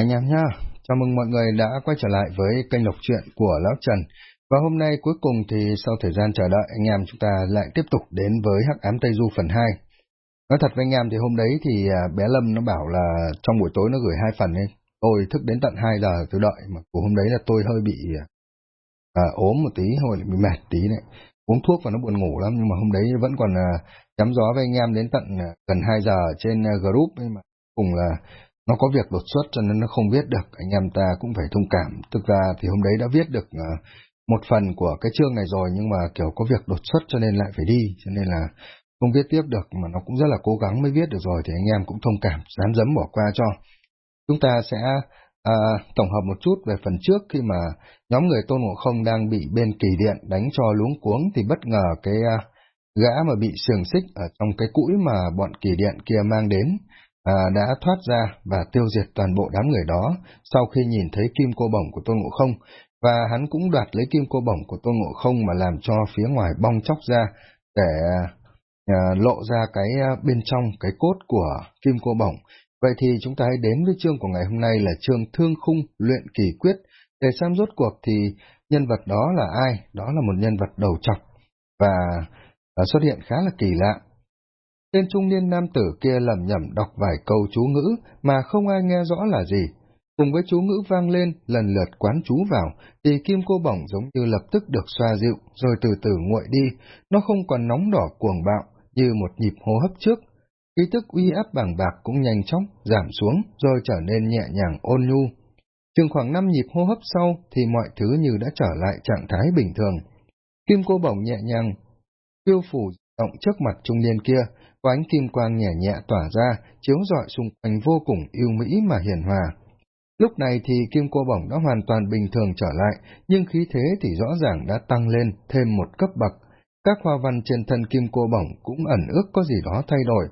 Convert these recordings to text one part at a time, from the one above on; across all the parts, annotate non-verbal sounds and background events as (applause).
Anh em nhá, chào mừng mọi người đã quay trở lại với kênh đọc truyện của Lão Trần. Và hôm nay cuối cùng thì sau thời gian chờ đợi anh em chúng ta lại tiếp tục đến với Hắc Ám Tây Du phần 2. Nói thật với anh em thì hôm đấy thì à, bé Lâm nó bảo là trong buổi tối nó gửi hai phần ấy. Tôi thức đến tận 2 giờ tôi đợi, mà của hôm đấy là tôi hơi bị à, à ốm một tí, hồi bị mệt tí đấy. Uống thuốc và nó buồn ngủ lắm, nhưng mà hôm đấy vẫn còn à, chấm gió với anh em đến tận à, gần 2 giờ trên group ấy mà cùng là nó có việc đột xuất cho nên nó không viết được, anh em ta cũng phải thông cảm. Thực ra thì hôm đấy đã viết được ờ, một phần của cái chương này rồi, nhưng mà kiểu có việc đột xuất cho nên lại phải đi, cho nên là không viết tiếp được, mà nó cũng rất là cố gắng mới viết được rồi, thì anh em cũng thông cảm, dám dấm bỏ qua cho. Chúng ta sẽ à, tổng hợp một chút về phần trước khi mà nhóm người Tôn Ngộ Không đang bị bên kỳ điện đánh cho luống cuống thì bất ngờ cái à, gã mà bị sườn xích ở trong cái cũi mà bọn kỳ điện kia mang đến, à, đã thoát ra và tiêu diệt toàn bộ đám người đó sau khi nhìn thấy kim cô bổng của Tôn Ngộ Không, và hắn cũng đoạt lấy kim cô bổng của Tôn Ngộ Không mà làm cho phía ngoài bong chóc ra để à, lộ ra cái à, bên trong cái cốt của kim cô bổng. Vậy thì chúng ta hãy đến với chương của ngày hôm nay là chương Thương Khung Luyện Kỳ Quyết, để xem rốt cuộc thì nhân vật đó là ai, đó là một nhân vật đầu chọc, và à, xuất hiện khá là kỳ lạ. Tên trung niên nam tử kia lầm nhầm đọc vài câu chú ngữ mà không ai nghe rõ là gì. Cùng với chú ngữ vang lên, lần lượt quán chú vào, thì kim cô bỏng giống như lập tức được xoa dịu, rồi từ từ nguội đi, nó không còn nóng đỏ cuồng bạo, như một nhịp hô hấp trước. Ký tức uy áp bàng bạc cũng nhanh chóng, giảm xuống, rồi trở nên nhẹ nhàng ôn nhu. Chừng khoảng năm nhịp hô hấp sau, thì mọi thứ như đã trở lại trạng thái bình thường. Kim cô bổng nhẹ nhàng, tiêu phủ động trước mặt trung niên kia, có ánh kim quang nhẹ nhẹ tỏa ra, chiếu rọi xung quanh vô cùng yêu mỹ mà hiền hòa. Lúc này thì kim cô bổng đã hoàn toàn bình thường trở lại, nhưng khí thế thì rõ ràng đã tăng lên thêm một cấp bậc. Các hoa văn trên thân kim cô bổng cũng ẩn ước có gì đó thay đổi,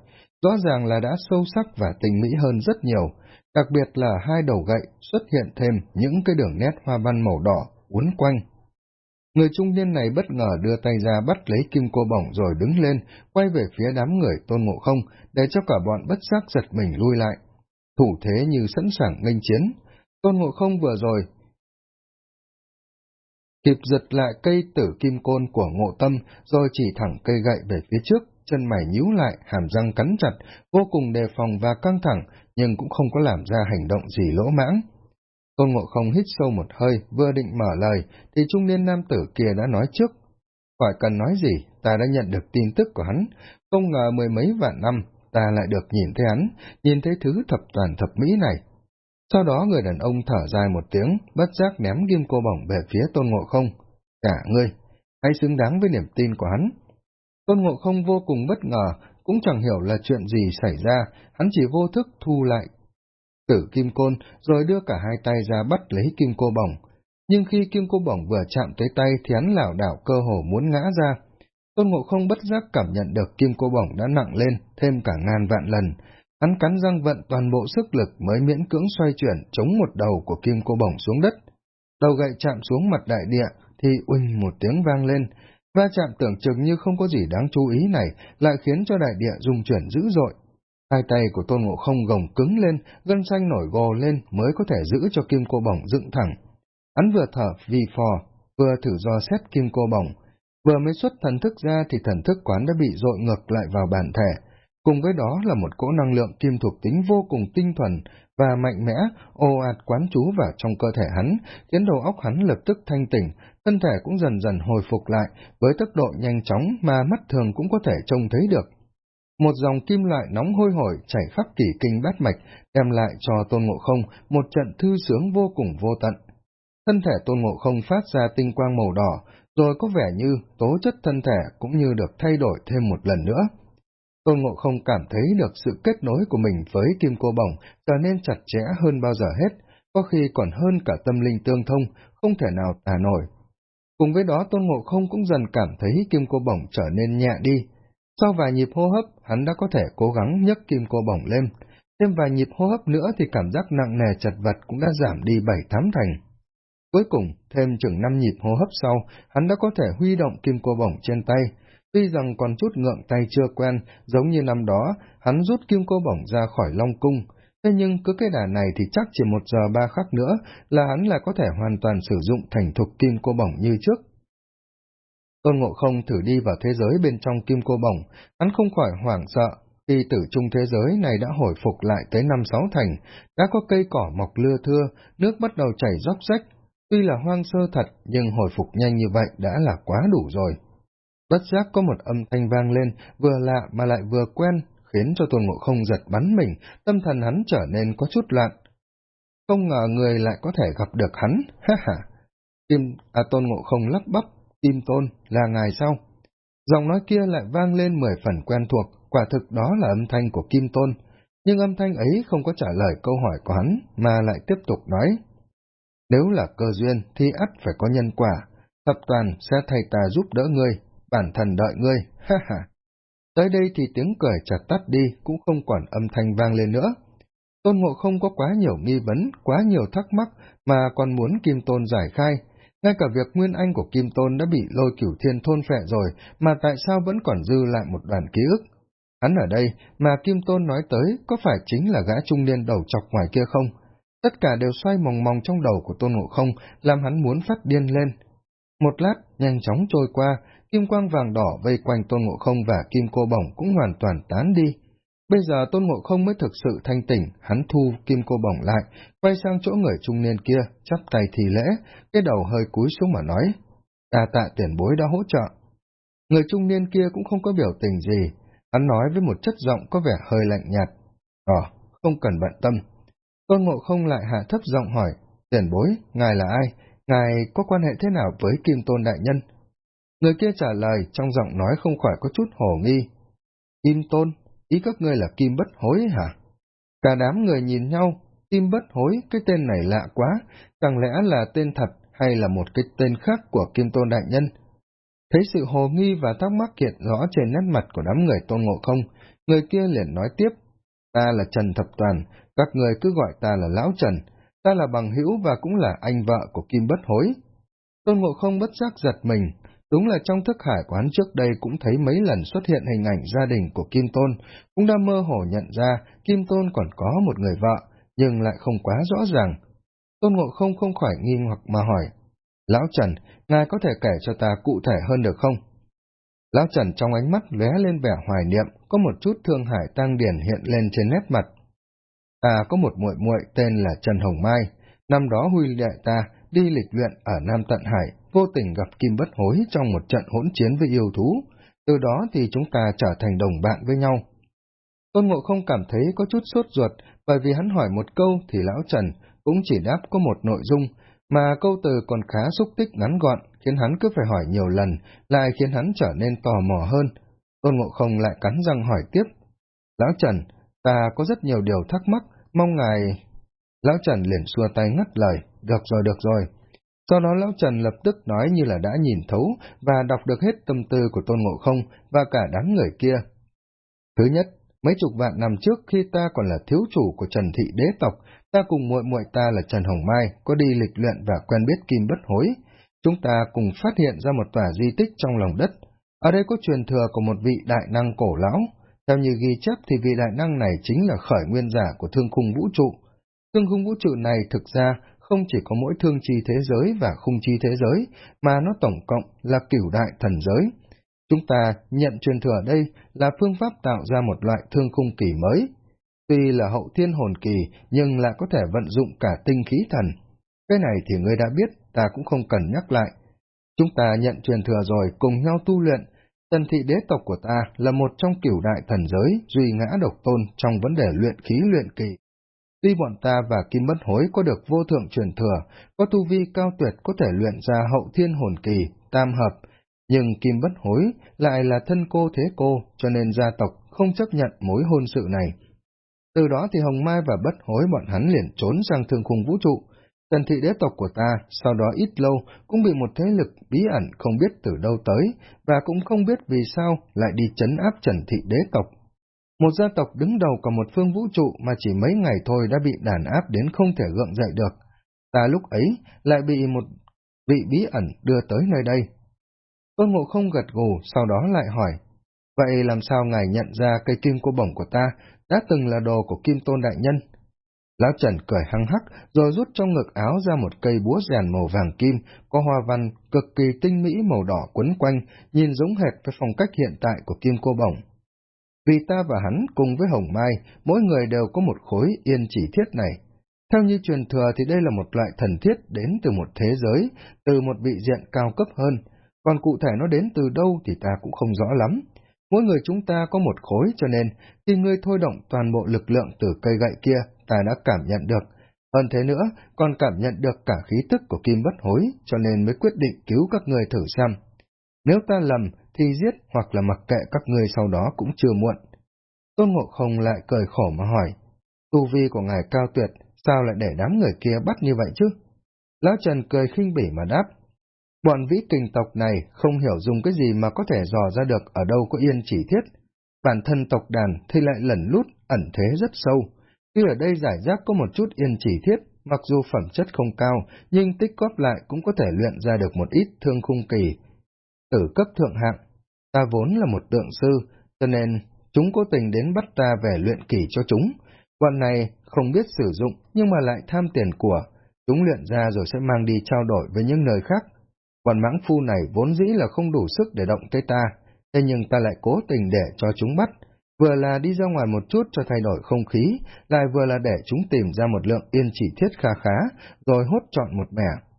rõ ràng là đã sâu sắc và tình mỹ hơn rất nhiều, đặc biệt là hai đầu gậy xuất hiện thêm những cái đường nét hoa văn màu đỏ uốn quanh. Người trung niên này bất ngờ đưa tay ra bắt lấy kim cô bổng rồi đứng lên, quay về phía đám người tôn ngộ không, để cho cả bọn bất giác giật mình lui lại. Thủ thế như sẵn sàng nghênh chiến. Tôn ngộ không vừa rồi. Kịp giật lại cây tử kim côn của ngộ tâm, rồi chỉ thẳng cây gậy về phía trước, chân mày nhíu lại, hàm răng cắn chặt, vô cùng đề phòng và căng thẳng, nhưng cũng không có làm ra hành động gì lỗ mãng. Tôn Ngộ Không hít sâu một hơi, vừa định mở lời, thì trung niên nam tử kia đã nói trước. Khỏi cần nói gì, ta đã nhận được tin tức của hắn, không ngờ mười mấy vạn năm, ta lại được nhìn thấy hắn, nhìn thấy thứ thập toàn thập mỹ này. Sau đó người đàn ông thở dài một tiếng, bất giác ném kim cô bổng về phía Tôn Ngộ Không. Cả ngươi, hãy xứng đáng với niềm tin của hắn. Tôn Ngộ Không vô cùng bất ngờ, cũng chẳng hiểu là chuyện gì xảy ra, hắn chỉ vô thức thu lại tử kim côn, rồi đưa cả hai tay ra bắt lấy kim cô bổng. Nhưng khi kim cô bổng vừa chạm tới tay thì hắn lảo đảo cơ hồ muốn ngã ra. Tôn Ngộ không bất giác cảm nhận được kim cô bổng đã nặng lên, thêm cả ngàn vạn lần. Hắn cắn răng vận toàn bộ sức lực mới miễn cưỡng xoay chuyển chống một đầu của kim cô bổng xuống đất. Đầu gậy chạm xuống mặt đại địa thì uỳnh một tiếng vang lên, va chạm tưởng chừng như không có gì đáng chú ý này lại khiến cho đại địa rung chuyển dữ dội. Hai tay của Tôn Ngộ Không gồng cứng lên, gân xanh nổi gồ lên mới có thể giữ cho kim cô bổng dựng thẳng. Hắn vừa thở vì phò, vừa thử do xét kim cô bổng. Vừa mới xuất thần thức ra thì thần thức quán đã bị dội ngược lại vào bản thể. Cùng với đó là một cỗ năng lượng kim thuộc tính vô cùng tinh thuần và mạnh mẽ, ồ ạt quán trú vào trong cơ thể hắn, khiến đầu óc hắn lập tức thanh tỉnh, thân thể cũng dần dần hồi phục lại với tốc độ nhanh chóng mà mắt thường cũng có thể trông thấy được. Một dòng kim loại nóng hôi hổi chảy khắp kỳ kinh bát mạch, đem lại cho Tôn Ngộ Không một trận thư sướng vô cùng vô tận. Thân thể Tôn Ngộ Không phát ra tinh quang màu đỏ, rồi có vẻ như tố chất thân thể cũng như được thay đổi thêm một lần nữa. Tôn Ngộ Không cảm thấy được sự kết nối của mình với Kim Cô Bổng trở nên chặt chẽ hơn bao giờ hết, có khi còn hơn cả tâm linh tương thông, không thể nào tà nổi. Cùng với đó Tôn Ngộ Không cũng dần cảm thấy Kim Cô Bổng trở nên nhẹ đi, sau vài nhịp hô hấp, hắn đã có thể cố gắng nhấc kim cô bổng lên. Thêm vài nhịp hô hấp nữa thì cảm giác nặng nề chật vật cũng đã giảm đi bảy tám thành. Cuối cùng, thêm chừng năm nhịp hô hấp sau, hắn đã có thể huy động kim cô bổng trên tay. Tuy rằng còn chút ngượng tay chưa quen, giống như năm đó, hắn rút kim cô bổng ra khỏi long cung, thế nhưng cứ cái đà này thì chắc chỉ một giờ ba khắc nữa là hắn lại có thể hoàn toàn sử dụng thành thục kim cô bổng như trước. Tôn Ngộ Không thử đi vào thế giới bên trong kim cô bổng, hắn không khỏi hoảng sợ, khi tử trung thế giới này đã hồi phục lại tới năm sáu thành, đã có cây cỏ mọc lưa thưa, nước bắt đầu chảy róc rách, tuy là hoang sơ thật nhưng hồi phục nhanh như vậy đã là quá đủ rồi. Bất giác có một âm thanh vang lên, vừa lạ mà lại vừa quen, khiến cho Tôn Ngộ Không giật bắn mình, tâm thần hắn trở nên có chút loạn. Không ngờ người lại có thể gặp được hắn, ha ha. Kim, à Tôn Ngộ Không lắp bắp, Kim Tôn, là ngài sao? Giọng nói kia lại vang lên mười phần quen thuộc, quả thực đó là âm thanh của Kim Tôn, nhưng âm thanh ấy không có trả lời câu hỏi của hắn, mà lại tiếp tục nói. Nếu là cơ duyên thì ắt phải có nhân quả, thập toàn sẽ thầy ta giúp đỡ ngươi, bản thân đợi ngươi, (laughs) ha ha. Tới đây thì tiếng cười chặt tắt đi, cũng không còn âm thanh vang lên nữa. Tôn Ngộ không có quá nhiều nghi vấn, quá nhiều thắc mắc, mà còn muốn Kim Tôn giải khai. Ngay cả việc Nguyên Anh của Kim Tôn đã bị lôi cửu thiên thôn phệ rồi, mà tại sao vẫn còn dư lại một đoàn ký ức? Hắn ở đây, mà Kim Tôn nói tới, có phải chính là gã trung niên đầu chọc ngoài kia không? Tất cả đều xoay mòng mòng trong đầu của Tôn Ngộ Không, làm hắn muốn phát điên lên. Một lát, nhanh chóng trôi qua, kim quang vàng đỏ vây quanh Tôn Ngộ Không và kim cô bổng cũng hoàn toàn tán đi. Bây giờ Tôn Ngộ Không mới thực sự thanh tỉnh, hắn thu kim cô bổng lại, quay sang chỗ người trung niên kia, chắp tay thì lễ, cái đầu hơi cúi xuống mà nói, ta tạ tiền bối đã hỗ trợ. Người trung niên kia cũng không có biểu tình gì, hắn nói với một chất giọng có vẻ hơi lạnh nhạt. Ờ, không cần bận tâm. Tôn Ngộ Không lại hạ thấp giọng hỏi, tiền bối, ngài là ai? Ngài có quan hệ thế nào với Kim Tôn Đại Nhân? Người kia trả lời trong giọng nói không khỏi có chút hồ nghi. Kim Tôn, ý các ngươi là Kim Bất Hối hả? Cả đám người nhìn nhau, Kim Bất Hối, cái tên này lạ quá, chẳng lẽ là tên thật hay là một cái tên khác của Kim Tôn Đại Nhân? Thấy sự hồ nghi và thắc mắc hiện rõ trên nét mặt của đám người Tôn Ngộ Không, người kia liền nói tiếp, ta là Trần Thập Toàn, các người cứ gọi ta là Lão Trần, ta là bằng hữu và cũng là anh vợ của Kim Bất Hối. Tôn Ngộ Không bất giác giật mình, đúng là trong thức hải quán trước đây cũng thấy mấy lần xuất hiện hình ảnh gia đình của Kim Tôn, cũng đã mơ hồ nhận ra Kim Tôn còn có một người vợ, nhưng lại không quá rõ ràng. Tôn Ngộ Không không khỏi nghi hoặc mà hỏi, Lão Trần, ngài có thể kể cho ta cụ thể hơn được không? Lão Trần trong ánh mắt lóe lên vẻ hoài niệm, có một chút thương hải tăng điển hiện lên trên nét mặt. Ta có một muội muội tên là Trần Hồng Mai, năm đó huy đệ ta đi lịch luyện ở Nam Tận Hải, vô tình gặp Kim Bất Hối trong một trận hỗn chiến với yêu thú, từ đó thì chúng ta trở thành đồng bạn với nhau. Tôn Ngộ không cảm thấy có chút sốt ruột, bởi vì hắn hỏi một câu thì Lão Trần cũng chỉ đáp có một nội dung, mà câu từ còn khá xúc tích ngắn gọn, khiến hắn cứ phải hỏi nhiều lần, lại khiến hắn trở nên tò mò hơn. Tôn Ngộ Không lại cắn răng hỏi tiếp. Lão Trần, ta có rất nhiều điều thắc mắc, mong ngài... Lão Trần liền xua tay ngắt lời, được rồi, được rồi. Sau đó Lão Trần lập tức nói như là đã nhìn thấu và đọc được hết tâm tư của Tôn Ngộ Không và cả đám người kia. Thứ nhất, mấy chục vạn năm trước khi ta còn là thiếu chủ của Trần Thị Đế Tộc, ta cùng muội muội ta là Trần Hồng Mai có đi lịch luyện và quen biết Kim Bất Hối. Chúng ta cùng phát hiện ra một tòa di tích trong lòng đất. Ở đây có truyền thừa của một vị đại năng cổ lão. Theo như ghi chép thì vị đại năng này chính là khởi nguyên giả của thương khung vũ trụ. Thương khung vũ trụ này thực ra không chỉ có mỗi thương chi thế giới và khung chi thế giới, mà nó tổng cộng là cửu đại thần giới. Chúng ta nhận truyền thừa ở đây là phương pháp tạo ra một loại thương khung kỳ mới, Tuy là hậu thiên hồn kỳ, nhưng lại có thể vận dụng cả tinh khí thần. Cái này thì ngươi đã biết, ta cũng không cần nhắc lại. Chúng ta nhận truyền thừa rồi, cùng nhau tu luyện. Tần thị đế tộc của ta là một trong cửu đại thần giới, duy ngã độc tôn trong vấn đề luyện khí luyện kỳ. Tuy bọn ta và Kim Bất Hối có được vô thượng truyền thừa, có tu vi cao tuyệt có thể luyện ra hậu thiên hồn kỳ, tam hợp, nhưng Kim Bất Hối lại là thân cô thế cô, cho nên gia tộc không chấp nhận mối hôn sự này. Từ đó thì Hồng Mai và Bất Hối bọn hắn liền trốn sang thương khung vũ trụ. Tần thị đế tộc của ta, sau đó ít lâu, cũng bị một thế lực bí ẩn không biết từ đâu tới, và cũng không biết vì sao lại đi chấn áp Trần thị đế tộc. Một gia tộc đứng đầu cả một phương vũ trụ mà chỉ mấy ngày thôi đã bị đàn áp đến không thể gượng dậy được. Ta lúc ấy lại bị một vị bí ẩn đưa tới nơi đây. Tôn Ngộ không gật gù, sau đó lại hỏi, vậy làm sao ngài nhận ra cây kim cô bổng của ta đã từng là đồ của Kim Tôn Đại Nhân. Lão Trần cười hăng hắc, rồi rút trong ngực áo ra một cây búa rèn màu vàng kim, có hoa văn cực kỳ tinh mỹ màu đỏ quấn quanh, nhìn giống hệt với phong cách hiện tại của kim cô bổng. Vì ta và hắn cùng với Hồng Mai, mỗi người đều có một khối yên chỉ thiết này. Theo như truyền thừa thì đây là một loại thần thiết đến từ một thế giới, từ một vị diện cao cấp hơn, còn cụ thể nó đến từ đâu thì ta cũng không rõ lắm. Mỗi người chúng ta có một khối cho nên, khi ngươi thôi động toàn bộ lực lượng từ cây gậy kia, ta đã cảm nhận được. Hơn thế nữa, còn cảm nhận được cả khí tức của kim bất hối, cho nên mới quyết định cứu các người thử xem. Nếu ta lầm, thì giết hoặc là mặc kệ các người sau đó cũng chưa muộn. Tôn Ngộ Không lại cười khổ mà hỏi, tu vi của ngài cao tuyệt, sao lại để đám người kia bắt như vậy chứ? Lão Trần cười khinh bỉ mà đáp, bọn vĩ kình tộc này không hiểu dùng cái gì mà có thể dò ra được ở đâu có yên chỉ thiết. Bản thân tộc đàn thì lại lẩn lút, ẩn thế rất sâu. Tuy ở đây giải rác có một chút yên chỉ thiết, mặc dù phẩm chất không cao, nhưng tích góp lại cũng có thể luyện ra được một ít thương khung kỳ. Tử cấp thượng hạng, ta vốn là một tượng sư, cho nên chúng cố tình đến bắt ta về luyện kỳ cho chúng. Bọn này không biết sử dụng nhưng mà lại tham tiền của, chúng luyện ra rồi sẽ mang đi trao đổi với những nơi khác. Bọn mãng phu này vốn dĩ là không đủ sức để động tới ta, thế nhưng ta lại cố tình để cho chúng bắt, vừa là đi ra ngoài một chút cho thay đổi không khí, lại vừa là để chúng tìm ra một lượng yên chỉ thiết kha khá, rồi hốt chọn một mẻ.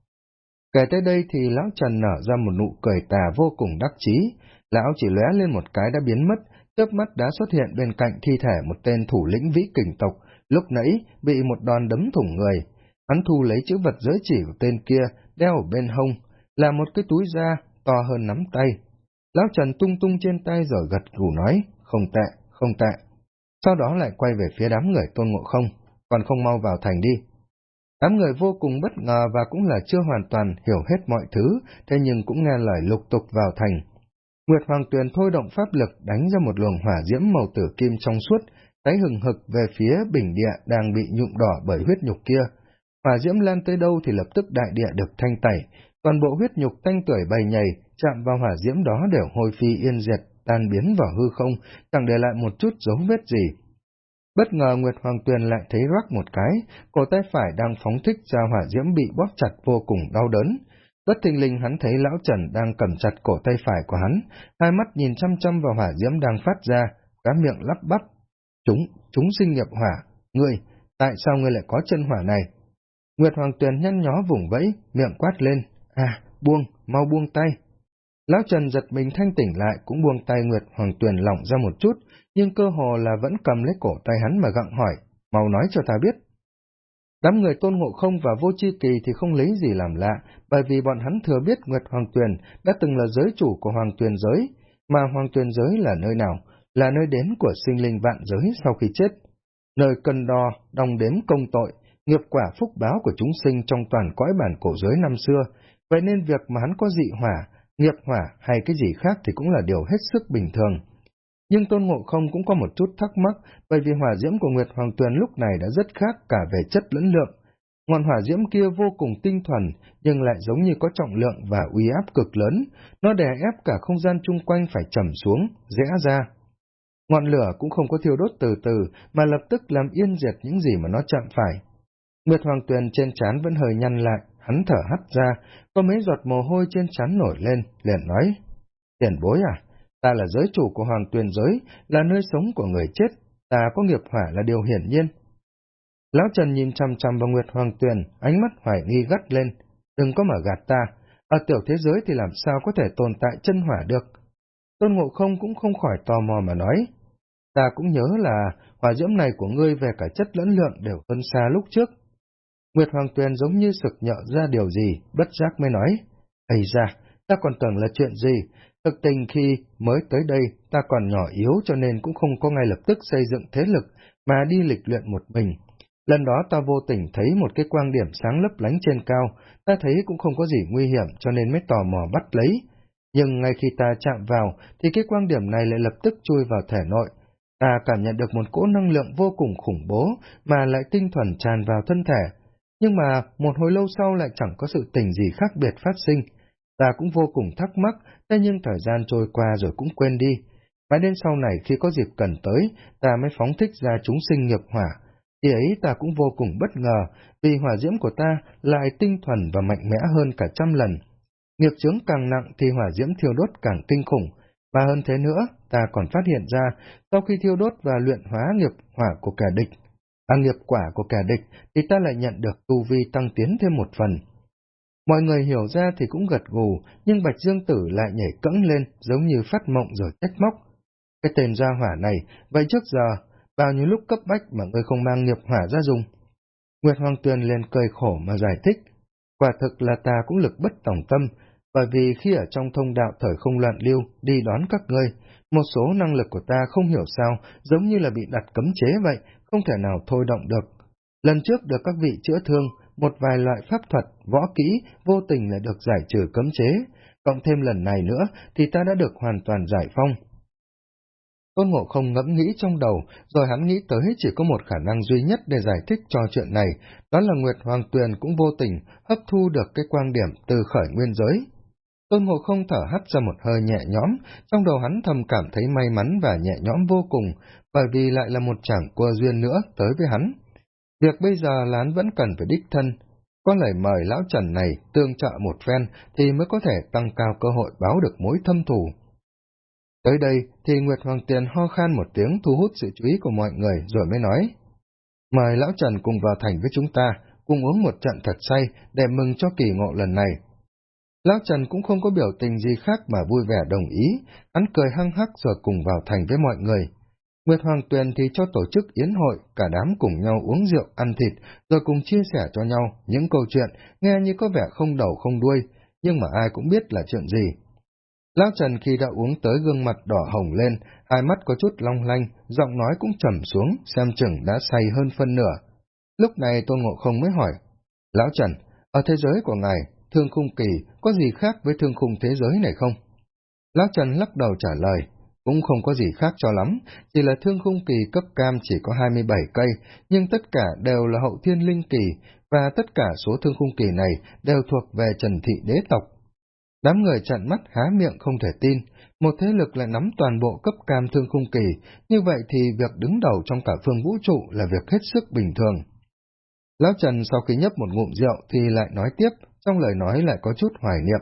Kể tới đây thì lão Trần nở ra một nụ cười tà vô cùng đắc chí, lão chỉ lóe lên một cái đã biến mất, chớp mắt đã xuất hiện bên cạnh thi thể một tên thủ lĩnh vĩ kình tộc, lúc nãy bị một đòn đấm thủng người. Hắn thu lấy chữ vật giới chỉ của tên kia, đeo ở bên hông, là một cái túi da to hơn nắm tay. Lão Trần tung tung trên tay rồi gật gù nói, không tệ, không tệ. Sau đó lại quay về phía đám người tôn ngộ không, còn không mau vào thành đi. Đám người vô cùng bất ngờ và cũng là chưa hoàn toàn hiểu hết mọi thứ, thế nhưng cũng nghe lời lục tục vào thành. Nguyệt Hoàng Tuyền thôi động pháp lực đánh ra một luồng hỏa diễm màu tử kim trong suốt, cháy hừng hực về phía bình địa đang bị nhuộm đỏ bởi huyết nhục kia. Hỏa diễm lan tới đâu thì lập tức đại địa được thanh tẩy, toàn bộ huyết nhục thanh tuổi bày nhầy chạm vào hỏa diễm đó đều hôi phi yên diệt, tan biến vào hư không, chẳng để lại một chút dấu vết gì. Bất ngờ Nguyệt Hoàng Tuyền lại thấy rắc một cái, cổ tay phải đang phóng thích ra hỏa diễm bị bóp chặt vô cùng đau đớn. Bất thình lình hắn thấy Lão Trần đang cầm chặt cổ tay phải của hắn, hai mắt nhìn chăm chăm vào hỏa diễm đang phát ra, cá miệng lắp bắp. Chúng, chúng sinh nghiệp hỏa, ngươi, tại sao ngươi lại có chân hỏa này? Nguyệt Hoàng Tuyền nhăn nhó vùng vẫy, miệng quát lên, À, buông, mau buông tay. Lão Trần giật mình thanh tỉnh lại cũng buông tay Nguyệt Hoàng Tuyền lỏng ra một chút, nhưng cơ hồ là vẫn cầm lấy cổ tay hắn mà gặng hỏi, mau nói cho ta biết. Đám người tôn ngộ không và vô chi kỳ thì không lấy gì làm lạ, bởi vì bọn hắn thừa biết Nguyệt Hoàng Tuyền đã từng là giới chủ của Hoàng Tuyền giới, mà Hoàng Tuyền giới là nơi nào, là nơi đến của sinh linh vạn giới sau khi chết. Nơi cân đo, đong đếm công tội, nghiệp quả phúc báo của chúng sinh trong toàn cõi bản cổ giới năm xưa, vậy nên việc mà hắn có dị hỏa, nghiệp hỏa hay cái gì khác thì cũng là điều hết sức bình thường. Nhưng Tôn Ngộ Không cũng có một chút thắc mắc, bởi vì hỏa diễm của Nguyệt Hoàng Tuyền lúc này đã rất khác cả về chất lẫn lượng. Ngọn hỏa diễm kia vô cùng tinh thuần, nhưng lại giống như có trọng lượng và uy áp cực lớn, nó đè ép cả không gian chung quanh phải trầm xuống, rẽ ra. Ngọn lửa cũng không có thiêu đốt từ từ, mà lập tức làm yên diệt những gì mà nó chạm phải. Nguyệt Hoàng Tuyền trên trán vẫn hơi nhăn lại, Hắn thở hắt ra, có mấy giọt mồ hôi trên trán nổi lên, liền nói, tiền bối à, ta là giới chủ của hoàng tuyền giới, là nơi sống của người chết, ta có nghiệp hỏa là điều hiển nhiên. Lão Trần nhìn chăm chăm vào Nguyệt Hoàng Tuyền, ánh mắt hoài nghi gắt lên, đừng có mở gạt ta, ở tiểu thế giới thì làm sao có thể tồn tại chân hỏa được. Tôn Ngộ Không cũng không khỏi tò mò mà nói, ta cũng nhớ là hỏa diễm này của ngươi về cả chất lẫn lượng đều hơn xa lúc trước, Nguyệt Hoàng Tuyền giống như sực nhợ ra điều gì, bất giác mới nói. Ây ra, ta còn tưởng là chuyện gì, thực tình khi mới tới đây ta còn nhỏ yếu cho nên cũng không có ngay lập tức xây dựng thế lực mà đi lịch luyện một mình. Lần đó ta vô tình thấy một cái quang điểm sáng lấp lánh trên cao, ta thấy cũng không có gì nguy hiểm cho nên mới tò mò bắt lấy. Nhưng ngay khi ta chạm vào thì cái quang điểm này lại lập tức chui vào thể nội. Ta cảm nhận được một cỗ năng lượng vô cùng khủng bố mà lại tinh thuần tràn vào thân thể nhưng mà một hồi lâu sau lại chẳng có sự tình gì khác biệt phát sinh. Ta cũng vô cùng thắc mắc, thế nhưng thời gian trôi qua rồi cũng quên đi. Mãi đến sau này khi có dịp cần tới, ta mới phóng thích ra chúng sinh nghiệp hỏa. thì ấy ta cũng vô cùng bất ngờ, vì hỏa diễm của ta lại tinh thuần và mạnh mẽ hơn cả trăm lần. Nghiệp chướng càng nặng thì hỏa diễm thiêu đốt càng kinh khủng, và hơn thế nữa, ta còn phát hiện ra, sau khi thiêu đốt và luyện hóa nghiệp hỏa của kẻ địch, à nghiệp quả của kẻ địch, thì ta lại nhận được tu vi tăng tiến thêm một phần. Mọi người hiểu ra thì cũng gật gù, nhưng Bạch Dương Tử lại nhảy cẫng lên, giống như phát mộng rồi trách móc. Cái tên gia hỏa này, vậy trước giờ, bao nhiêu lúc cấp bách mà ngươi không mang nghiệp hỏa ra dùng? Nguyệt Hoàng Tuyền liền cười khổ mà giải thích. Quả thực là ta cũng lực bất tòng tâm, bởi vì khi ở trong thông đạo thời không loạn lưu đi đón các ngươi, một số năng lực của ta không hiểu sao, giống như là bị đặt cấm chế vậy, không thể nào thôi động được. Lần trước được các vị chữa thương, một vài loại pháp thuật, võ kỹ, vô tình là được giải trừ cấm chế, cộng thêm lần này nữa thì ta đã được hoàn toàn giải phong. Tôn Ngộ không ngẫm nghĩ trong đầu, rồi hắn nghĩ tới chỉ có một khả năng duy nhất để giải thích cho chuyện này, đó là Nguyệt Hoàng Tuyền cũng vô tình hấp thu được cái quan điểm từ khởi nguyên giới. Tôn Ngộ không thở hắt ra một hơi nhẹ nhõm, trong đầu hắn thầm cảm thấy may mắn và nhẹ nhõm vô cùng, bởi vì lại là một chàng cua duyên nữa tới với hắn. Việc bây giờ là hắn vẫn cần phải đích thân, có lời mời lão Trần này tương trợ một phen thì mới có thể tăng cao cơ hội báo được mối thâm thù. Tới đây thì Nguyệt Hoàng Tiền ho khan một tiếng thu hút sự chú ý của mọi người rồi mới nói. Mời lão Trần cùng vào thành với chúng ta, cùng uống một trận thật say để mừng cho kỳ ngộ lần này. Lão Trần cũng không có biểu tình gì khác mà vui vẻ đồng ý, hắn cười hăng hắc rồi cùng vào thành với mọi người. Nguyệt Hoàng Tuyền thì cho tổ chức yến hội, cả đám cùng nhau uống rượu, ăn thịt, rồi cùng chia sẻ cho nhau những câu chuyện nghe như có vẻ không đầu không đuôi, nhưng mà ai cũng biết là chuyện gì. Lão Trần khi đã uống tới gương mặt đỏ hồng lên, hai mắt có chút long lanh, giọng nói cũng trầm xuống, xem chừng đã say hơn phân nửa. Lúc này Tôn Ngộ Không mới hỏi, Lão Trần, ở thế giới của ngài, thương khung kỳ có gì khác với thương khung thế giới này không? Lão Trần lắc đầu trả lời, cũng không có gì khác cho lắm, chỉ là thương khung kỳ cấp cam chỉ có 27 cây, nhưng tất cả đều là hậu thiên linh kỳ, và tất cả số thương khung kỳ này đều thuộc về Trần Thị Đế Tộc. Đám người chặn mắt há miệng không thể tin, một thế lực lại nắm toàn bộ cấp cam thương khung kỳ, như vậy thì việc đứng đầu trong cả phương vũ trụ là việc hết sức bình thường. Lão Trần sau khi nhấp một ngụm rượu thì lại nói tiếp, trong lời nói lại có chút hoài niệm.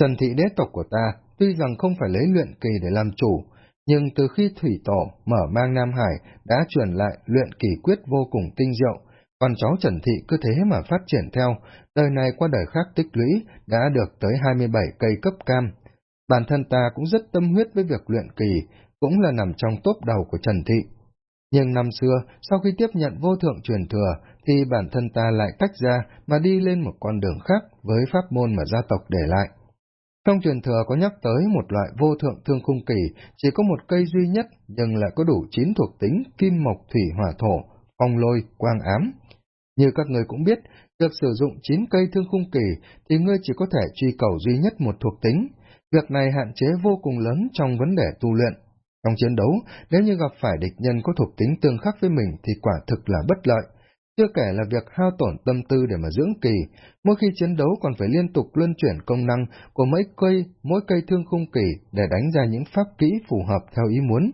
Trần thị đế tộc của ta tuy rằng không phải lấy luyện kỳ để làm chủ, nhưng từ khi Thủy Tổ mở mang Nam Hải đã truyền lại luyện kỳ quyết vô cùng tinh diệu, còn cháu Trần Thị cứ thế mà phát triển theo, đời này qua đời khác tích lũy đã được tới 27 cây cấp cam. Bản thân ta cũng rất tâm huyết với việc luyện kỳ, cũng là nằm trong top đầu của Trần Thị. Nhưng năm xưa, sau khi tiếp nhận vô thượng truyền thừa, thì bản thân ta lại tách ra mà đi lên một con đường khác với pháp môn mà gia tộc để lại. Trong truyền thừa có nhắc tới một loại vô thượng thương khung kỳ, chỉ có một cây duy nhất nhưng lại có đủ chín thuộc tính kim mộc thủy hỏa thổ, phong lôi, quang ám. Như các người cũng biết, việc sử dụng chín cây thương khung kỳ thì ngươi chỉ có thể truy cầu duy nhất một thuộc tính. Việc này hạn chế vô cùng lớn trong vấn đề tu luyện. Trong chiến đấu, nếu như gặp phải địch nhân có thuộc tính tương khắc với mình thì quả thực là bất lợi. Chưa kể là việc hao tổn tâm tư để mà dưỡng kỳ, mỗi khi chiến đấu còn phải liên tục luân chuyển công năng của mấy cây, mỗi cây thương khung kỳ để đánh ra những pháp kỹ phù hợp theo ý muốn.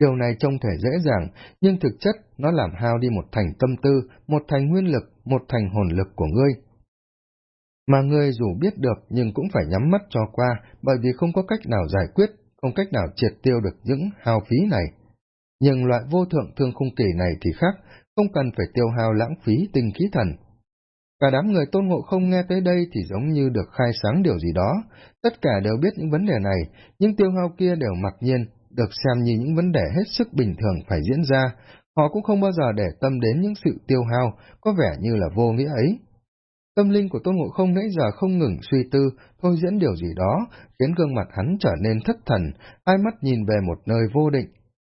Điều này trông thể dễ dàng, nhưng thực chất nó làm hao đi một thành tâm tư, một thành nguyên lực, một thành hồn lực của ngươi. Mà ngươi dù biết được nhưng cũng phải nhắm mắt cho qua bởi vì không có cách nào giải quyết, không cách nào triệt tiêu được những hao phí này. Nhưng loại vô thượng thương khung kỳ này thì khác, không cần phải tiêu hao lãng phí tinh khí thần. Cả đám người tôn ngộ không nghe tới đây thì giống như được khai sáng điều gì đó, tất cả đều biết những vấn đề này, nhưng tiêu hao kia đều mặc nhiên, được xem như những vấn đề hết sức bình thường phải diễn ra, họ cũng không bao giờ để tâm đến những sự tiêu hao, có vẻ như là vô nghĩa ấy. Tâm linh của Tôn Ngộ Không nãy giờ không ngừng suy tư, thôi diễn điều gì đó, khiến gương mặt hắn trở nên thất thần, hai mắt nhìn về một nơi vô định.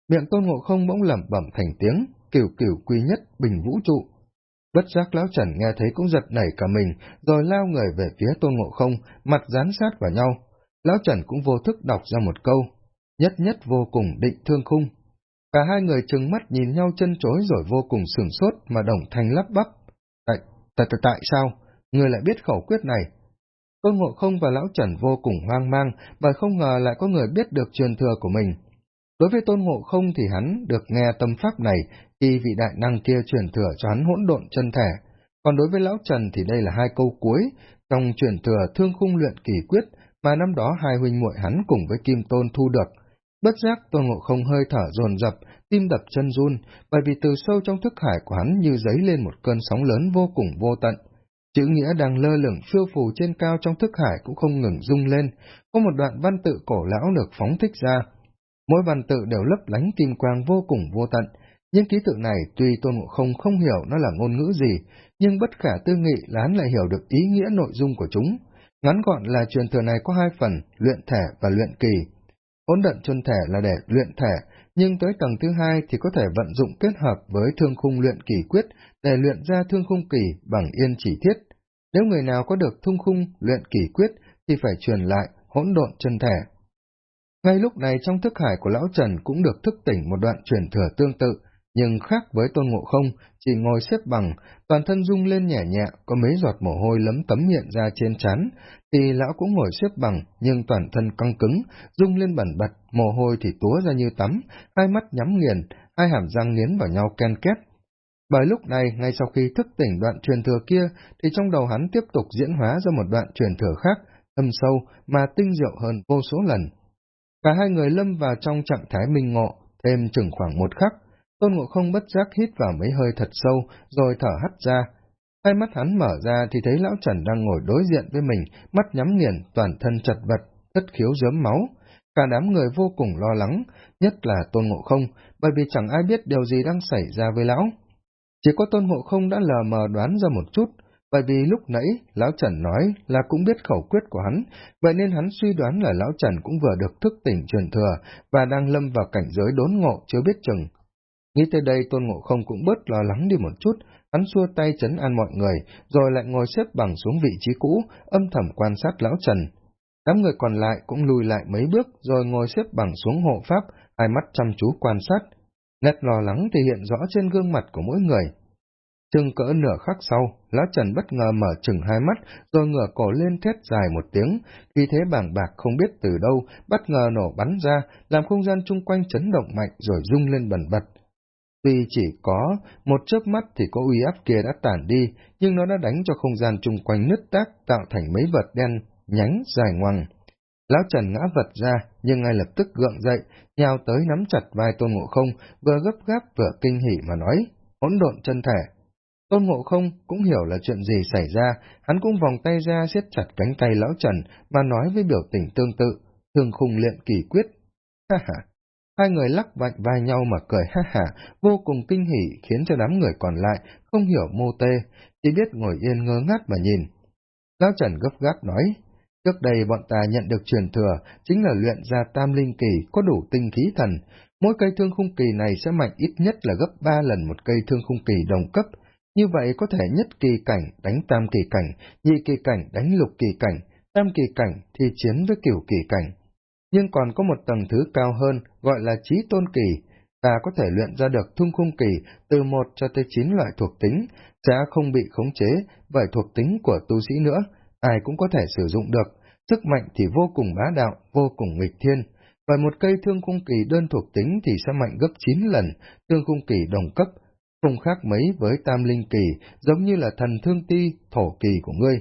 Miệng Tôn Ngộ Không bỗng lẩm bẩm thành tiếng, kiểu kiểu quy nhất, bình vũ trụ. Bất giác Lão Trần nghe thấy cũng giật nảy cả mình, rồi lao người về phía Tôn Ngộ Không, mặt dán sát vào nhau. Lão Trần cũng vô thức đọc ra một câu, nhất nhất vô cùng định thương khung. Cả hai người trừng mắt nhìn nhau chân chối rồi vô cùng sửng sốt mà đồng thanh lắp bắp. Tại, tại, tại, tại sao? Người lại biết khẩu quyết này? Tôn Ngộ Không và Lão Trần vô cùng hoang mang, và không ngờ lại có người biết được truyền thừa của mình. Đối với Tôn Ngộ Không thì hắn được nghe tâm pháp này khi vị đại năng kia truyền thừa cho hắn hỗn độn chân thể. Còn đối với Lão Trần thì đây là hai câu cuối, trong truyền thừa thương khung luyện kỳ quyết mà năm đó hai huynh muội hắn cùng với Kim Tôn thu được. Bất giác Tôn Ngộ Không hơi thở dồn dập, tim đập chân run, bởi vì từ sâu trong thức hải của hắn như dấy lên một cơn sóng lớn vô cùng vô tận. Chữ nghĩa đang lơ lửng phiêu phù trên cao trong thức hải cũng không ngừng rung lên, có một đoạn văn tự cổ lão được phóng thích ra. Mỗi văn tự đều lấp lánh kim quang vô cùng vô tận, những ký tự này tuy Tôn Ngộ Không không hiểu nó là ngôn ngữ gì, nhưng bất khả tư nghị là hắn lại hiểu được ý nghĩa nội dung của chúng. Ngắn gọn là truyền thừa này có hai phần, luyện thể và luyện kỳ. Hỗn độn chân thể là để luyện thể, nhưng tới tầng thứ hai thì có thể vận dụng kết hợp với thương khung luyện kỳ quyết để luyện ra thương khung kỳ bằng yên chỉ thiết. Nếu người nào có được thương khung luyện kỳ quyết thì phải truyền lại hỗn độn chân thể. Ngay lúc này trong thức hải của Lão Trần cũng được thức tỉnh một đoạn truyền thừa tương tự, nhưng khác với tôn ngộ không, chỉ ngồi xếp bằng, toàn thân rung lên nhẹ nhẹ, có mấy giọt mồ hôi lấm tấm hiện ra trên trán, thì lão cũng ngồi xếp bằng, nhưng toàn thân căng cứng, rung lên bẩn bật, mồ hôi thì túa ra như tắm, hai mắt nhắm nghiền, hai hàm răng nghiến vào nhau ken két. Bởi lúc này, ngay sau khi thức tỉnh đoạn truyền thừa kia, thì trong đầu hắn tiếp tục diễn hóa ra một đoạn truyền thừa khác, thâm sâu mà tinh diệu hơn vô số lần. Cả hai người lâm vào trong trạng thái minh ngộ, thêm chừng khoảng một khắc, Tôn Ngộ Không bất giác hít vào mấy hơi thật sâu, rồi thở hắt ra. Hai mắt hắn mở ra thì thấy Lão Trần đang ngồi đối diện với mình, mắt nhắm nghiền, toàn thân chật vật, tất khiếu dớm máu. Cả đám người vô cùng lo lắng, nhất là Tôn Ngộ Không, bởi vì chẳng ai biết điều gì đang xảy ra với Lão. Chỉ có Tôn Ngộ Không đã lờ mờ đoán ra một chút, bởi vì lúc nãy Lão Trần nói là cũng biết khẩu quyết của hắn, vậy nên hắn suy đoán là Lão Trần cũng vừa được thức tỉnh truyền thừa và đang lâm vào cảnh giới đốn ngộ chưa biết chừng. Nghĩ tới đây Tôn Ngộ Không cũng bớt lo lắng đi một chút, hắn xua tay chấn an mọi người, rồi lại ngồi xếp bằng xuống vị trí cũ, âm thầm quan sát Lão Trần. Đám người còn lại cũng lùi lại mấy bước rồi ngồi xếp bằng xuống hộ pháp, hai mắt chăm chú quan sát. Nét lo lắng thể hiện rõ trên gương mặt của mỗi người. Chừng cỡ nửa khắc sau, Lão Trần bất ngờ mở chừng hai mắt, rồi ngửa cổ lên thét dài một tiếng, khi thế bảng bạc không biết từ đâu, bất ngờ nổ bắn ra, làm không gian chung quanh chấn động mạnh rồi rung lên bẩn bật. Tuy chỉ có một chớp mắt thì có uy áp kia đã tản đi, nhưng nó đã đánh cho không gian chung quanh nứt tác tạo thành mấy vật đen, nhánh, dài ngoằng. Lão Trần ngã vật ra, nhưng ngay lập tức gượng dậy, nhào tới nắm chặt vai Tôn Ngộ Không, vừa gấp gáp vừa kinh hỉ mà nói, hỗn độn chân thể. Tôn Ngộ Không cũng hiểu là chuyện gì xảy ra, hắn cũng vòng tay ra siết chặt cánh tay Lão Trần mà nói với biểu tình tương tự, thường khùng luyện kỳ quyết. Ha ha! Hai người lắc vạch vai nhau mà cười ha hả, vô cùng kinh hỉ khiến cho đám người còn lại không hiểu mô tê, chỉ biết ngồi yên ngơ ngác mà nhìn. Lão Trần gấp gáp nói, trước đây bọn ta nhận được truyền thừa chính là luyện ra tam linh kỳ có đủ tinh khí thần, mỗi cây thương khung kỳ này sẽ mạnh ít nhất là gấp ba lần một cây thương khung kỳ đồng cấp, như vậy có thể nhất kỳ cảnh đánh tam kỳ cảnh, nhị kỳ cảnh đánh lục kỳ cảnh, tam kỳ cảnh thì chiến với kiểu kỳ cảnh nhưng còn có một tầng thứ cao hơn gọi là trí tôn kỳ, ta có thể luyện ra được thung khung kỳ từ một cho tới chín loại thuộc tính, sẽ không bị khống chế bởi thuộc tính của tu sĩ nữa, ai cũng có thể sử dụng được, sức mạnh thì vô cùng bá đạo, vô cùng nghịch thiên. Và một cây thương khung kỳ đơn thuộc tính thì sẽ mạnh gấp 9 lần, thương khung kỳ đồng cấp, không khác mấy với tam linh kỳ, giống như là thần thương ti, thổ kỳ của ngươi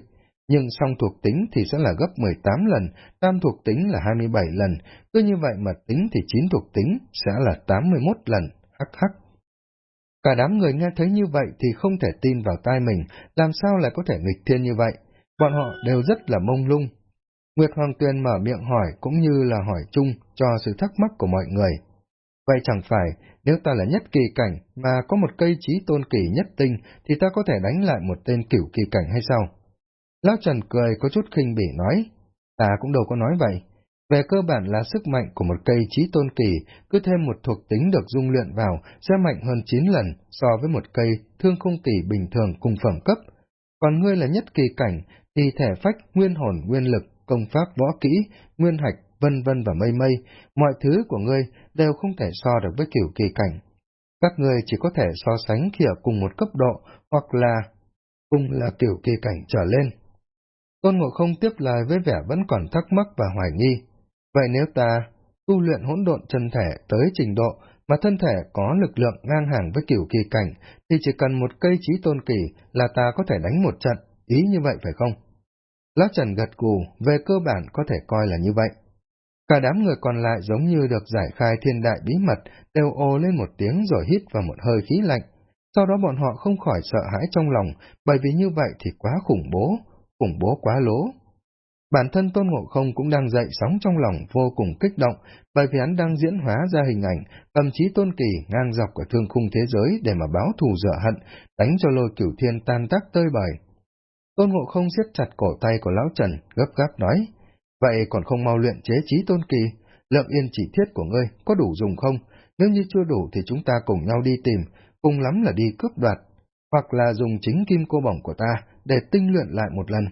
nhưng song thuộc tính thì sẽ là gấp 18 lần, tam thuộc tính là 27 lần, cứ như vậy mà tính thì chín thuộc tính sẽ là 81 lần, hắc hắc. Cả đám người nghe thấy như vậy thì không thể tin vào tai mình, làm sao lại có thể nghịch thiên như vậy, bọn họ đều rất là mông lung. Nguyệt Hoàng Tuyền mở miệng hỏi cũng như là hỏi chung cho sự thắc mắc của mọi người. Vậy chẳng phải, nếu ta là nhất kỳ cảnh mà có một cây trí tôn kỳ nhất tinh thì ta có thể đánh lại một tên cửu kỳ cảnh hay sao? Lão Trần cười có chút khinh bỉ nói, ta cũng đâu có nói vậy. Về cơ bản là sức mạnh của một cây trí tôn kỳ, cứ thêm một thuộc tính được dung luyện vào sẽ mạnh hơn 9 lần so với một cây thương khung kỳ bình thường cùng phẩm cấp. Còn ngươi là nhất kỳ cảnh, thì thể phách, nguyên hồn, nguyên lực, công pháp võ kỹ, nguyên hạch, vân vân và mây mây, mọi thứ của ngươi đều không thể so được với kiểu kỳ cảnh. Các ngươi chỉ có thể so sánh khi ở cùng một cấp độ, hoặc là cùng là kiểu kỳ cảnh trở lên. Tôn Ngộ Không tiếp lời với vẻ vẫn còn thắc mắc và hoài nghi. Vậy nếu ta tu luyện hỗn độn chân thể tới trình độ mà thân thể có lực lượng ngang hàng với kiểu kỳ cảnh, thì chỉ cần một cây trí tôn kỳ là ta có thể đánh một trận, ý như vậy phải không? Lão Trần gật gù, về cơ bản có thể coi là như vậy. Cả đám người còn lại giống như được giải khai thiên đại bí mật, đều ô lên một tiếng rồi hít vào một hơi khí lạnh. Sau đó bọn họ không khỏi sợ hãi trong lòng, bởi vì như vậy thì quá khủng bố, khủng bố quá lố. Bản thân Tôn Ngộ Không cũng đang dậy sóng trong lòng vô cùng kích động, bởi vì hắn đang diễn hóa ra hình ảnh, thậm chí tôn kỳ ngang dọc của thương khung thế giới để mà báo thù rửa hận, đánh cho lôi cửu thiên tan tác tơi bời. Tôn Ngộ Không siết chặt cổ tay của Lão Trần, gấp gáp nói, vậy còn không mau luyện chế trí tôn kỳ, lượng yên chỉ thiết của ngươi có đủ dùng không? Nếu như chưa đủ thì chúng ta cùng nhau đi tìm, cùng lắm là đi cướp đoạt, hoặc là dùng chính kim cô bổng của ta để tinh luyện lại một lần.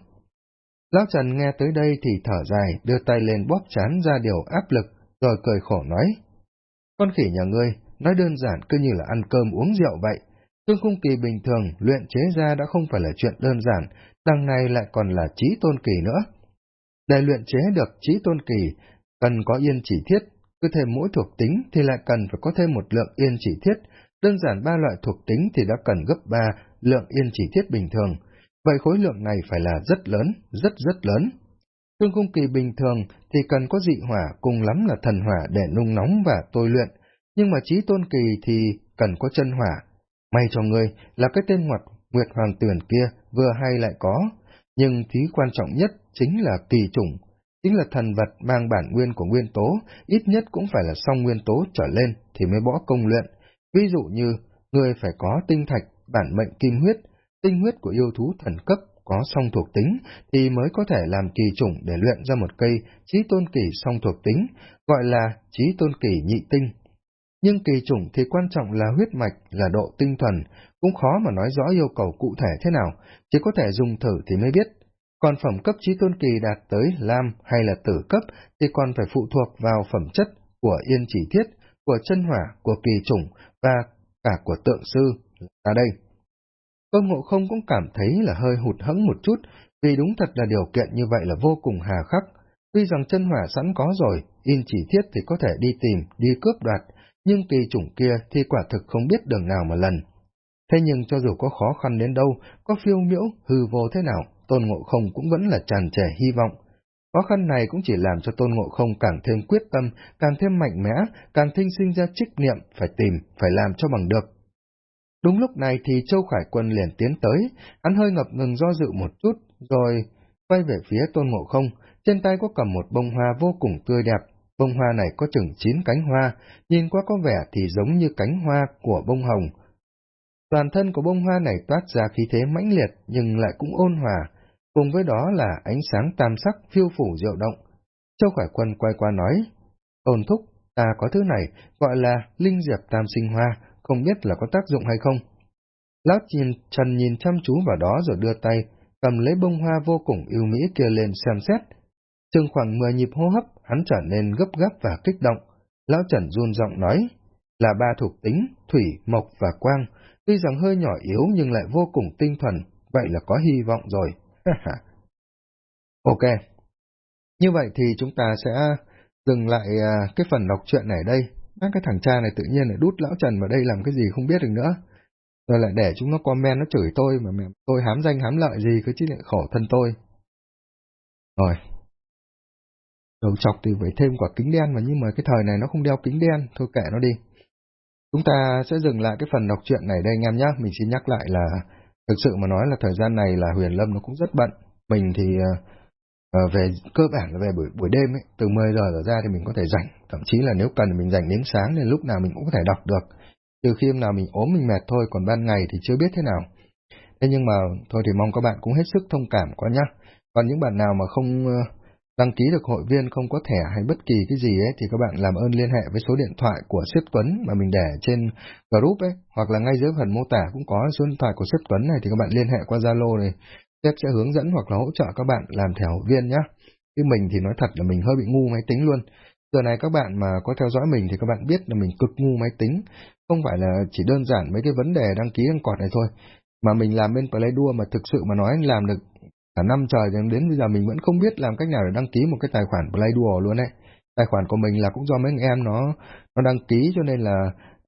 Lão Trần nghe tới đây thì thở dài, đưa tay lên bóp chán ra điều áp lực, rồi cười khổ nói. Con khỉ nhà ngươi, nói đơn giản cứ như là ăn cơm uống rượu vậy. Tương khung kỳ bình thường, luyện chế ra đã không phải là chuyện đơn giản, đằng này lại còn là trí tôn kỳ nữa. Để luyện chế được trí tôn kỳ, cần có yên chỉ thiết, cứ thêm mỗi thuộc tính thì lại cần phải có thêm một lượng yên chỉ thiết, đơn giản ba loại thuộc tính thì đã cần gấp ba lượng yên chỉ thiết bình thường, vậy khối lượng này phải là rất lớn, rất rất lớn. Tương cung kỳ bình thường thì cần có dị hỏa cùng lắm là thần hỏa để nung nóng và tôi luyện, nhưng mà trí tôn kỳ thì cần có chân hỏa. May cho ngươi là cái tên ngoặt Nguyệt Hoàng Tuyển kia vừa hay lại có, nhưng thứ quan trọng nhất chính là kỳ chủng, chính là thần vật mang bản nguyên của nguyên tố, ít nhất cũng phải là song nguyên tố trở lên thì mới bỏ công luyện. Ví dụ như, người phải có tinh thạch, bản mệnh kim huyết, tinh huyết của yêu thú thần cấp có song thuộc tính thì mới có thể làm kỳ chủng để luyện ra một cây trí tôn kỳ song thuộc tính, gọi là trí tôn kỳ nhị tinh. Nhưng kỳ chủng thì quan trọng là huyết mạch, là độ tinh thuần, cũng khó mà nói rõ yêu cầu cụ thể thế nào, chỉ có thể dùng thử thì mới biết. Còn phẩm cấp trí tôn kỳ đạt tới lam hay là tử cấp thì còn phải phụ thuộc vào phẩm chất của yên chỉ thiết, của chân hỏa, của kỳ chủng và cả của tượng sư. Ở đây, Tôn Ngộ Không cũng cảm thấy là hơi hụt hẫng một chút, vì đúng thật là điều kiện như vậy là vô cùng hà khắc. Tuy rằng chân hỏa sẵn có rồi, in chỉ thiết thì có thể đi tìm, đi cướp đoạt, nhưng kỳ chủng kia thì quả thực không biết đường nào mà lần. Thế nhưng cho dù có khó khăn đến đâu, có phiêu miễu, hư vô thế nào, Tôn Ngộ Không cũng vẫn là tràn trẻ hy vọng. Khó khăn này cũng chỉ làm cho Tôn Ngộ Không càng thêm quyết tâm, càng thêm mạnh mẽ, càng thinh sinh ra trích niệm, phải tìm, phải làm cho bằng được. Đúng lúc này thì Châu Khải Quân liền tiến tới, hắn hơi ngập ngừng do dự một chút, rồi quay về phía Tôn Ngộ Không, trên tay có cầm một bông hoa vô cùng tươi đẹp, bông hoa này có chừng chín cánh hoa, nhìn qua có vẻ thì giống như cánh hoa của bông hồng. Toàn thân của bông hoa này toát ra khí thế mãnh liệt nhưng lại cũng ôn hòa, cùng với đó là ánh sáng tam sắc phiêu phủ diệu động. Châu Khải Quân quay qua nói, Tôn Thúc, ta có thứ này, gọi là linh diệp tam sinh hoa, không biết là có tác dụng hay không. Lão nhìn, Trần nhìn chăm chú vào đó rồi đưa tay, cầm lấy bông hoa vô cùng yêu mỹ kia lên xem xét. Chừng khoảng mười nhịp hô hấp, hắn trở nên gấp gáp và kích động. Lão Trần run giọng nói, là ba thuộc tính, thủy, mộc và quang, tuy rằng hơi nhỏ yếu nhưng lại vô cùng tinh thuần, vậy là có hy vọng rồi. ok. Như vậy thì chúng ta sẽ dừng lại à, cái phần đọc truyện này đây. Các cái thằng cha này tự nhiên lại đút lão Trần vào đây làm cái gì không biết được nữa. Rồi lại để chúng nó comment nó chửi tôi mà mẹ tôi hám danh hám lợi gì cứ chứ lại khổ thân tôi. Rồi. Đầu chọc thì phải thêm quả kính đen mà nhưng mà cái thời này nó không đeo kính đen, thôi kệ nó đi. Chúng ta sẽ dừng lại cái phần đọc truyện này đây anh em nhé. Mình xin nhắc lại là thực sự mà nói là thời gian này là Huyền Lâm nó cũng rất bận. Mình thì ờ, À, về cơ bản là về buổi buổi đêm ấy, từ 10 giờ trở ra thì mình có thể rảnh, thậm chí là nếu cần thì mình dành đến sáng nên lúc nào mình cũng có thể đọc được. Trừ khi nào mình ốm mình mệt thôi, còn ban ngày thì chưa biết thế nào. Thế nhưng mà thôi thì mong các bạn cũng hết sức thông cảm quá nhá. Còn những bạn nào mà không ờ, đăng ký được hội viên không có thẻ hay bất kỳ cái gì ấy thì các bạn làm ơn liên hệ với số điện thoại của Sếp Tuấn mà mình để trên group ấy hoặc là ngay dưới phần mô tả cũng có số điện thoại của Sếp Tuấn này thì các bạn liên hệ qua Zalo này. Sếp sẽ hướng dẫn hoặc là hỗ trợ các bạn làm thẻ hội viên nhá. Chứ mình thì nói thật là mình hơi bị ngu máy tính luôn. Giờ này các bạn mà có theo dõi mình thì các bạn biết là mình cực ngu máy tính, không phải là chỉ đơn giản mấy cái vấn đề đăng ký đăng cọt này thôi, mà mình làm bên Play mà thực sự mà nói làm được cả năm trời đến bây giờ mình vẫn không biết làm cách nào để đăng ký một cái tài khoản Play luôn đấy. tài khoản của mình là cũng do mấy anh em nó nó đăng ký cho nên là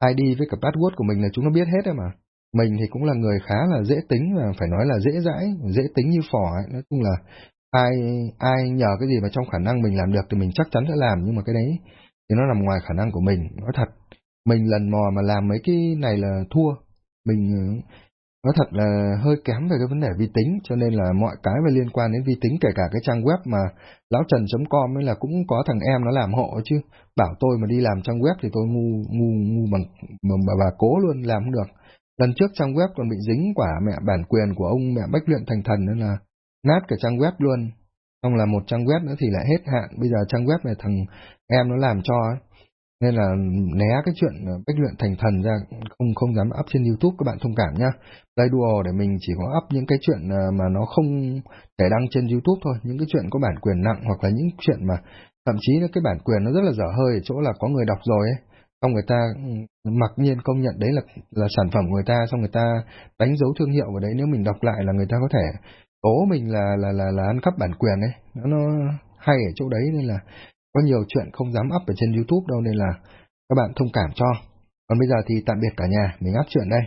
ID với cả password của mình là chúng nó biết hết đấy mà. Mình thì cũng là người khá là dễ tính và phải nói là dễ dãi, dễ tính như phỏ ấy. Nói chung là ai ai nhờ cái gì mà trong khả năng mình làm được thì mình chắc chắn sẽ làm nhưng mà cái đấy thì nó nằm ngoài khả năng của mình. Nói thật, mình lần mò mà làm mấy cái này là thua. Mình ừ, nói thật là hơi kém về cái vấn đề vi tính, cho nên là mọi cái về liên quan đến vi tính, kể cả cái trang web mà lão trần.com ấy là cũng có thằng em nó làm hộ chứ. Bảo tôi mà đi làm trang web thì tôi ngu ngu ngu bằng bà bà cố luôn làm không được. Lần trước trang web còn bị dính quả mẹ bản quyền của ông mẹ Bách Luyện Thành Thần nên là nát cả trang web luôn. Xong là một trang web nữa thì lại hết hạn, bây giờ trang web này thằng em nó làm cho ấy. Nên là né cái chuyện bách luyện thành thần ra không không dám up trên youtube các bạn thông cảm nhá. Đây đùa để mình chỉ có up những cái chuyện ờ, mà nó không thể đăng trên youtube thôi. Những cái chuyện có bản quyền nặng hoặc là những chuyện mà thậm chí là cái bản quyền nó rất là dở hơi ở chỗ là có người đọc rồi ấy xong người ta ừ, mặc nhiên công nhận đấy là là sản phẩm của người ta xong người ta đánh dấu thương hiệu vào đấy nếu mình đọc lại là người ta có thể tố mình là là là là ăn cắp bản quyền ấy nó nó hay ở chỗ đấy nên là có nhiều chuyện không dám up ở trên YouTube đâu nên là các bạn thông cảm cho. Còn bây giờ thì tạm biệt cả nhà, mình up chuyện đây.